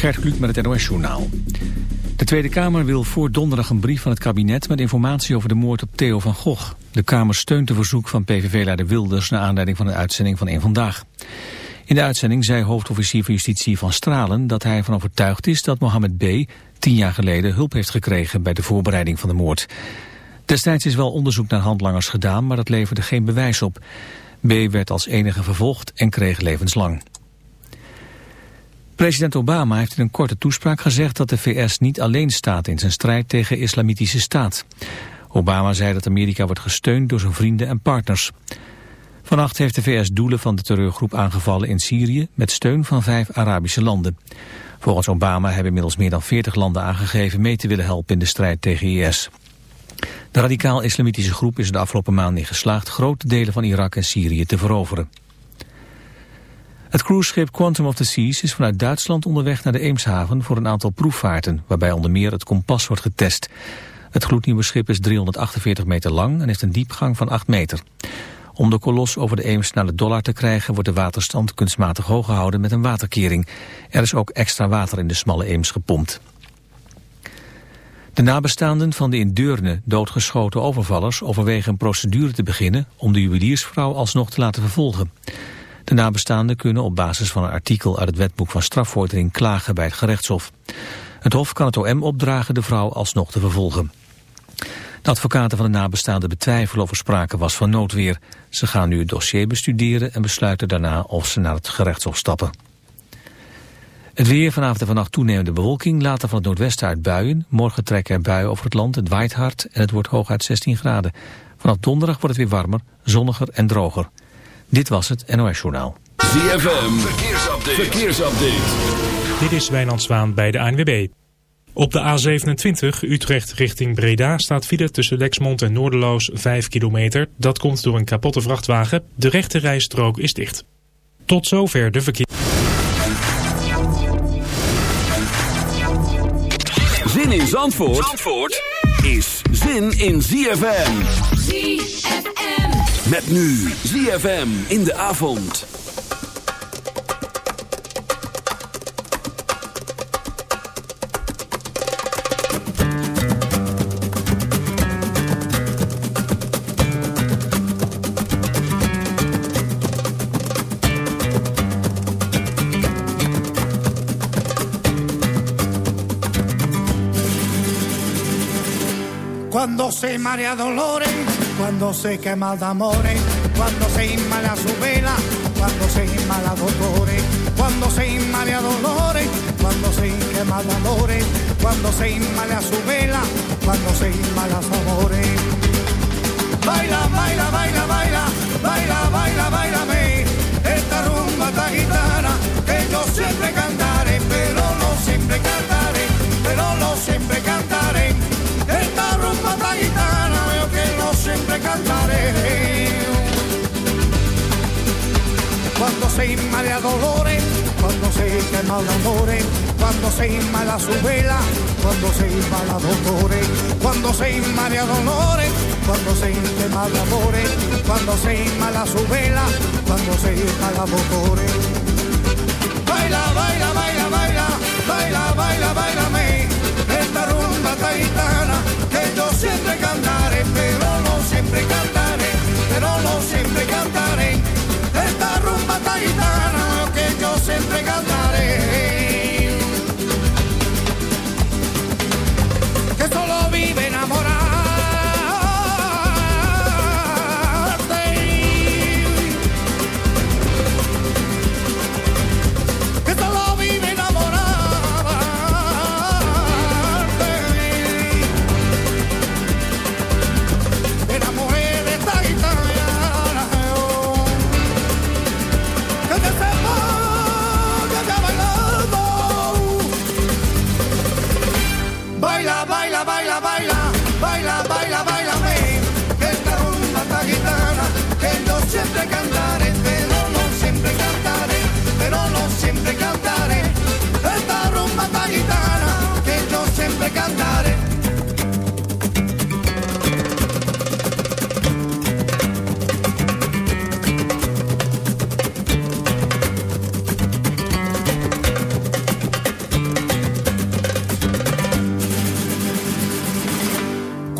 Gert Kluk met het NOS Journaal. De Tweede Kamer wil voor donderdag een brief van het kabinet... met informatie over de moord op Theo van Gogh. De Kamer steunt de verzoek van PVV-leider Wilders... naar aanleiding van de uitzending van Eén Vandaag. In de uitzending zei hoofdofficier van Justitie van Stralen... dat hij ervan overtuigd is dat Mohammed B. tien jaar geleden hulp heeft gekregen... bij de voorbereiding van de moord. Destijds is wel onderzoek naar handlangers gedaan... maar dat leverde geen bewijs op. B. werd als enige vervolgd en kreeg levenslang. President Obama heeft in een korte toespraak gezegd dat de VS niet alleen staat in zijn strijd tegen islamitische staat. Obama zei dat Amerika wordt gesteund door zijn vrienden en partners. Vannacht heeft de VS doelen van de terreurgroep aangevallen in Syrië met steun van vijf Arabische landen. Volgens Obama hebben inmiddels meer dan 40 landen aangegeven mee te willen helpen in de strijd tegen IS. De radicaal-islamitische groep is de afgelopen maanden geslaagd grote delen van Irak en Syrië te veroveren. Het cruiseschip Quantum of the Seas is vanuit Duitsland onderweg naar de Eemshaven voor een aantal proefvaarten, waarbij onder meer het kompas wordt getest. Het gloednieuwe schip is 348 meter lang en heeft een diepgang van 8 meter. Om de kolos over de Eems naar de dollar te krijgen wordt de waterstand kunstmatig hoog gehouden met een waterkering. Er is ook extra water in de smalle Eems gepompt. De nabestaanden van de in Deurne doodgeschoten overvallers overwegen een procedure te beginnen om de juweliersvrouw alsnog te laten vervolgen. De nabestaanden kunnen op basis van een artikel uit het wetboek van strafvordering klagen bij het gerechtshof. Het hof kan het OM opdragen de vrouw alsnog te vervolgen. De advocaten van de nabestaanden betwijfelen of er sprake was van noodweer. Ze gaan nu het dossier bestuderen en besluiten daarna of ze naar het gerechtshof stappen. Het weer vanavond en vannacht toenemende bewolking, later van het noordwesten uit buien. Morgen trekken er buien over het land, het waait hard en het wordt hooguit 16 graden. Vanaf donderdag wordt het weer warmer, zonniger en droger. Dit was het NOS Journaal. ZFM, verkeersupdate. verkeersupdate. Dit is Wijnand Zwaan bij de ANWB. Op de A27 Utrecht richting Breda staat file tussen Lexmond en Noorderloos 5 kilometer. Dat komt door een kapotte vrachtwagen. De rechte rijstrook is dicht. Tot zover de verkeer. Zin in Zandvoort, Zandvoort is zin in ZFM. ZFM. Met nu ZFM in de avond. Cuando se marea dolores cuando se quema de amores, cuando se inmala su vela, cuando se inmala dolores, cuando se inmala dolores, cuando se quema de amores, cuando se inmala su vela, cuando se inmala su amores. Baila, baila, baila, baila, baila, baila, baila, esta rumba, esta gitana, que yo siempre cantaré, pero no siempre cantaré, pero no siempre cantaré, siempre cantaré. Cuando se inmala dolores, cuando se quema de amores, cuando se inmala su vela, cuando se inmala dolores, cuando se inmala dolores, cuando se quema de amores, cuando se inmala su vela, cuando se inmala dolores.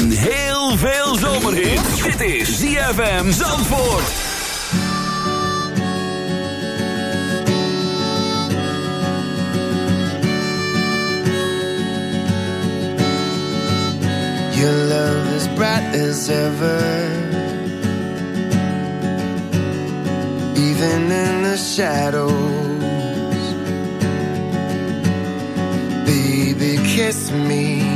En heel veel zomerhit. Dit is ZFM Zandvoort. Your love is bright as ever. Even in the shadows. Baby, kiss me.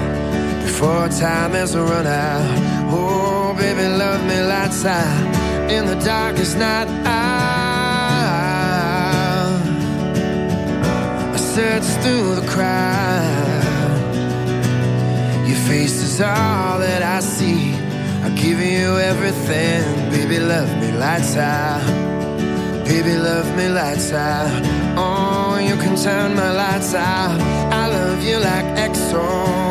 Before time has run out. Oh, baby, love me lights out in the darkest night. I search through the crowd. Your face is all that I see. I give you everything, baby. Love me lights out. Baby, love me lights out. Oh, you can turn my lights out. I love you like EXO.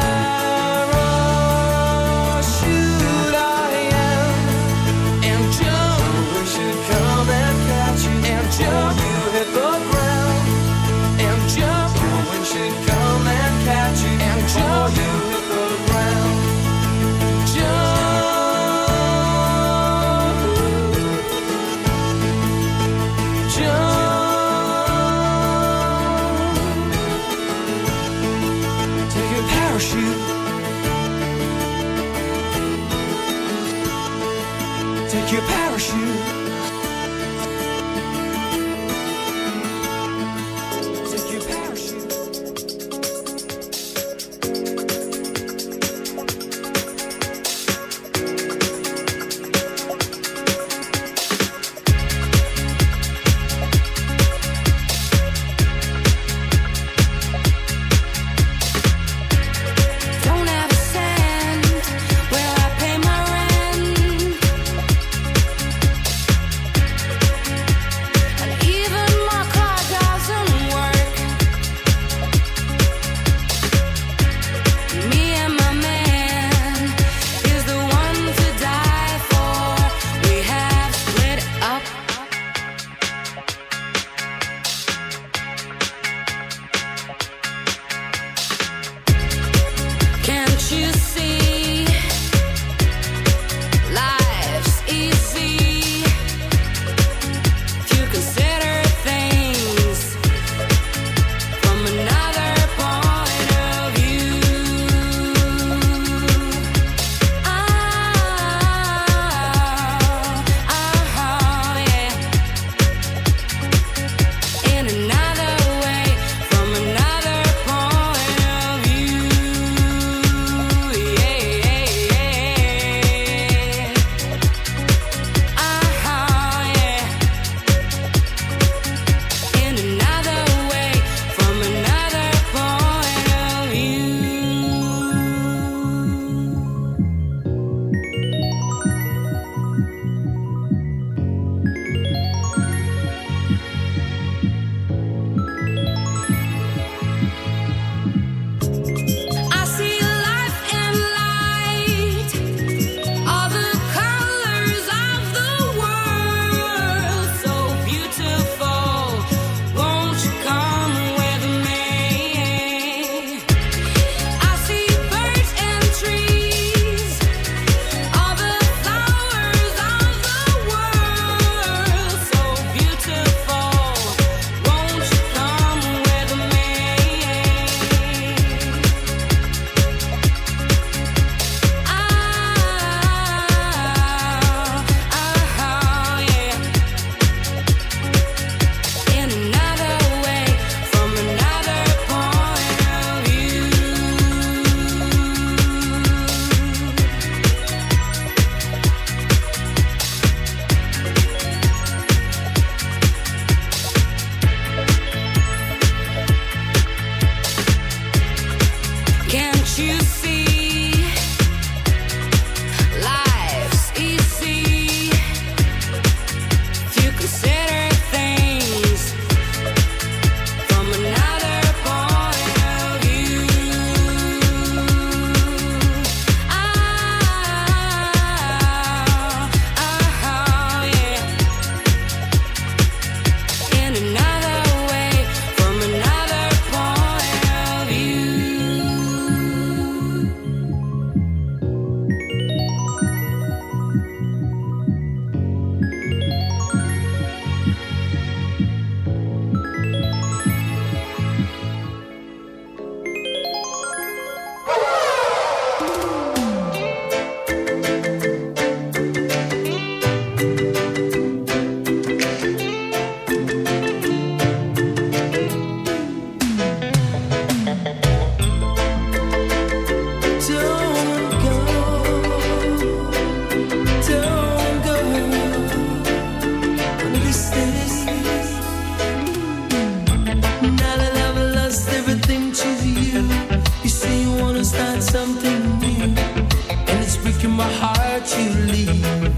breaking my heart, you leaving.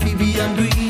Baby, I'm breathing.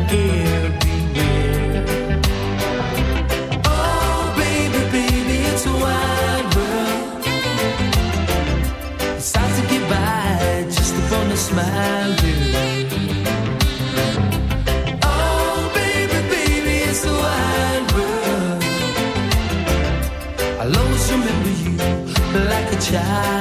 shine.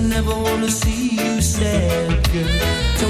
I never wanna see you sad, girl.